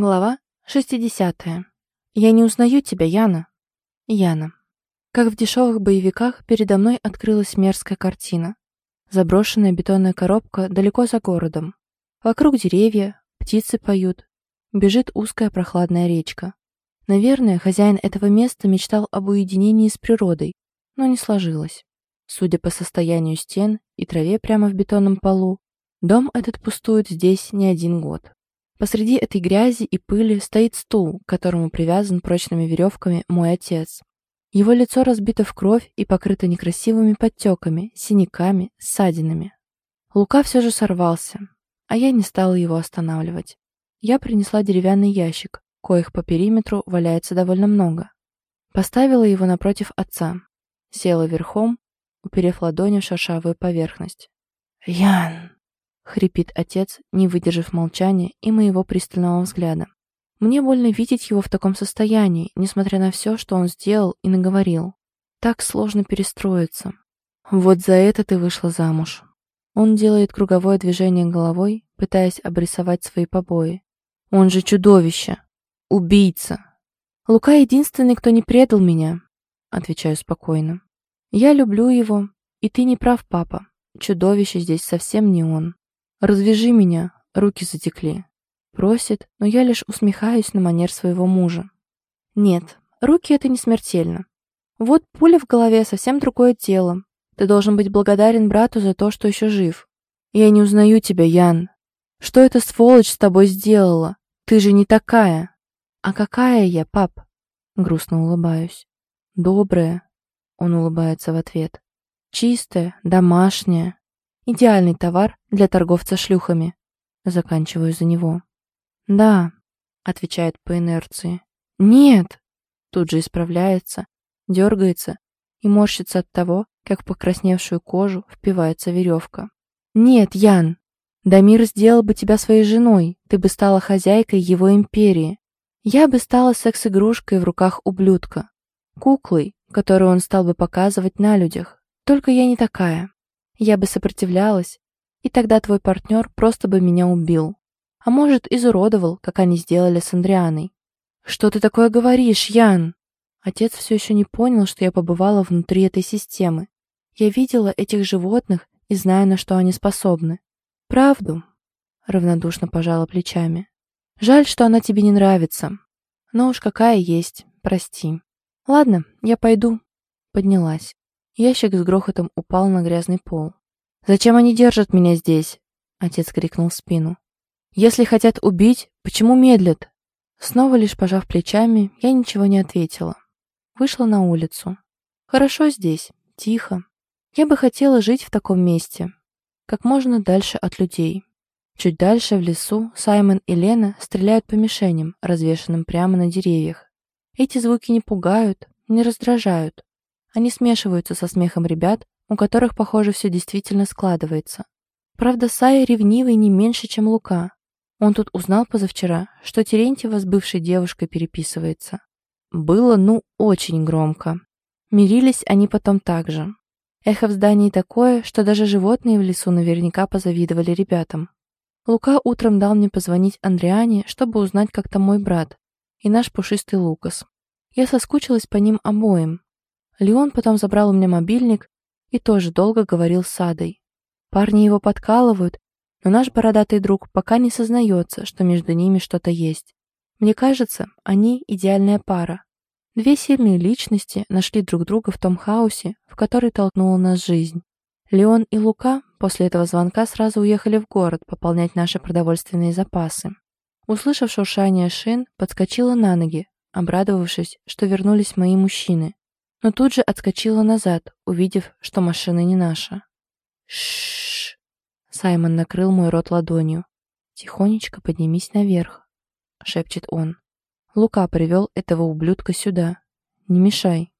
Глава 60. Я не узнаю тебя, Яна. Яна. Как в дешевых боевиках, передо мной открылась мерзкая картина. Заброшенная бетонная коробка далеко за городом. Вокруг деревья, птицы поют. Бежит узкая прохладная речка. Наверное, хозяин этого места мечтал об уединении с природой, но не сложилось. Судя по состоянию стен и траве прямо в бетонном полу, дом этот пустует здесь не один год. Посреди этой грязи и пыли стоит стул, к которому привязан прочными веревками мой отец. Его лицо разбито в кровь и покрыто некрасивыми подтеками, синяками, ссадинами. Лука все же сорвался, а я не стала его останавливать. Я принесла деревянный ящик, коих по периметру валяется довольно много. Поставила его напротив отца. Села верхом, уперев ладонью в шершавую поверхность. «Ян!» Хрипит отец, не выдержав молчания и моего пристального взгляда. Мне больно видеть его в таком состоянии, несмотря на все, что он сделал и наговорил. Так сложно перестроиться. Вот за это ты вышла замуж. Он делает круговое движение головой, пытаясь обрисовать свои побои. Он же чудовище. Убийца. Лука единственный, кто не предал меня, отвечаю спокойно. Я люблю его, и ты не прав, папа. Чудовище здесь совсем не он. «Развяжи меня!» Руки затекли. Просит, но я лишь усмехаюсь на манер своего мужа. Нет, руки — это не смертельно. Вот пуля в голове — совсем другое тело. Ты должен быть благодарен брату за то, что еще жив. Я не узнаю тебя, Ян. Что эта сволочь с тобой сделала? Ты же не такая. А какая я, пап? Грустно улыбаюсь. Добрая. Он улыбается в ответ. Чистая, домашняя. Идеальный товар для торговца шлюхами. Заканчиваю за него. «Да», — отвечает по инерции. «Нет!» Тут же исправляется, дергается и морщится от того, как в покрасневшую кожу впивается веревка. «Нет, Ян! Дамир сделал бы тебя своей женой, ты бы стала хозяйкой его империи. Я бы стала секс-игрушкой в руках ублюдка, куклой, которую он стал бы показывать на людях. Только я не такая. Я бы сопротивлялась, и тогда твой партнер просто бы меня убил. А может, изуродовал, как они сделали с Андрианой. «Что ты такое говоришь, Ян?» Отец все еще не понял, что я побывала внутри этой системы. Я видела этих животных и знаю, на что они способны. «Правду?» — равнодушно пожала плечами. «Жаль, что она тебе не нравится. Но уж какая есть, прости. Ладно, я пойду». Поднялась. Ящик с грохотом упал на грязный пол. «Зачем они держат меня здесь?» Отец крикнул в спину. «Если хотят убить, почему медлят?» Снова лишь пожав плечами, я ничего не ответила. Вышла на улицу. Хорошо здесь, тихо. Я бы хотела жить в таком месте, как можно дальше от людей. Чуть дальше, в лесу, Саймон и Лена стреляют по мишеням, развешанным прямо на деревьях. Эти звуки не пугают, не раздражают. Они смешиваются со смехом ребят, у которых, похоже, все действительно складывается. Правда, Сая ревнивый не меньше, чем Лука. Он тут узнал позавчера, что Терентьева с бывшей девушкой переписывается. Было, ну, очень громко. Мирились они потом так же. Эхо в здании такое, что даже животные в лесу наверняка позавидовали ребятам. Лука утром дал мне позвонить Андриане, чтобы узнать, как там мой брат и наш пушистый Лукас. Я соскучилась по ним обоим, Леон потом забрал у меня мобильник и тоже долго говорил с Адой. Парни его подкалывают, но наш бородатый друг пока не сознается, что между ними что-то есть. Мне кажется, они идеальная пара. Две сильные личности нашли друг друга в том хаосе, в который толкнула нас жизнь. Леон и Лука после этого звонка сразу уехали в город пополнять наши продовольственные запасы. Услышав шуршание шин, подскочила на ноги, обрадовавшись, что вернулись мои мужчины но тут же отскочила назад, увидев, что машина не наша. Шш. Саймон накрыл мой рот ладонью. «Тихонечко поднимись наверх», — шепчет он. «Лука привел этого ублюдка сюда. Не мешай».